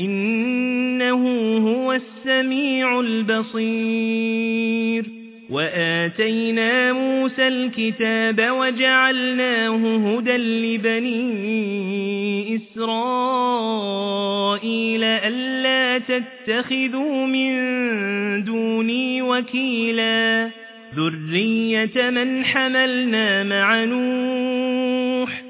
إنه هو السميع البصير. وآتينا موسى الكتاب وجعلناه هدى لبني إسرائيل ألا تتخذوا من دوني وكيلا. ذرية من حملنا مع نوح.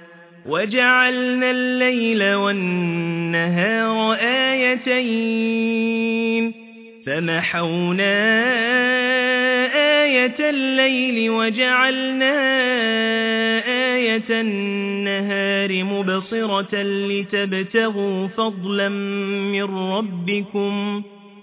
وجعلنا الليل والنهار آيتين. فمحونا آية الليل وجعلنا آية النهار مبصرة لتبتغوا فضلا من ربكم.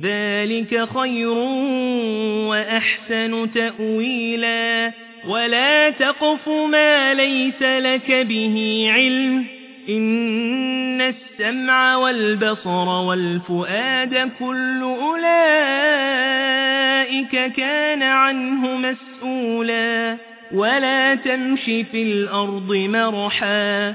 ذلك خير وأحسن تأويلا ولا تقف ما ليس لك به علم إن السمع والبصر والفؤاد كل أولئك كان عنه مسؤولا ولا تمش في الأرض مرحا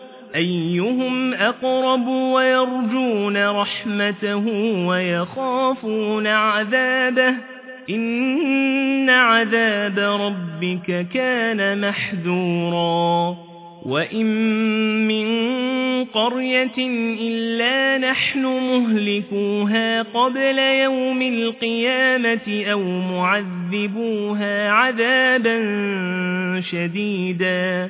أيهم أقرب ويرجون رحمته ويخافون عذابه إن عذاب ربك كان محذورا وإن من قرية إلا نحن مهلكوها قبل يوم القيامة أو معذبوها عذابا شديدا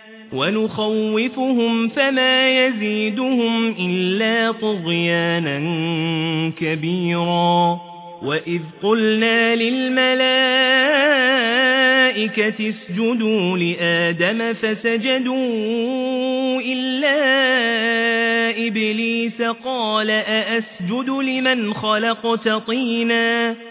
ونخوفهم فما يزيدهم إلا طغيانا كبيرا. وإذ قلنا للملائكة اسجدوا لآدم فسجدوا إلا إبليس قال أأسجد لمن خلقت طيناً.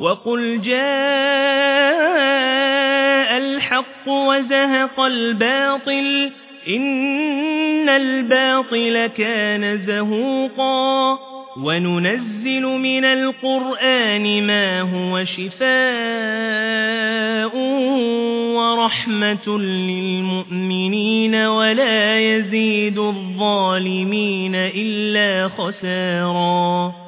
وقل جاء الحق وزهق الباطل إن الباطل كان زهوقا وننزل من القرآن ما هو شفاء ورحمة للمؤمنين ولا يزيد الظالمين إلا خسارا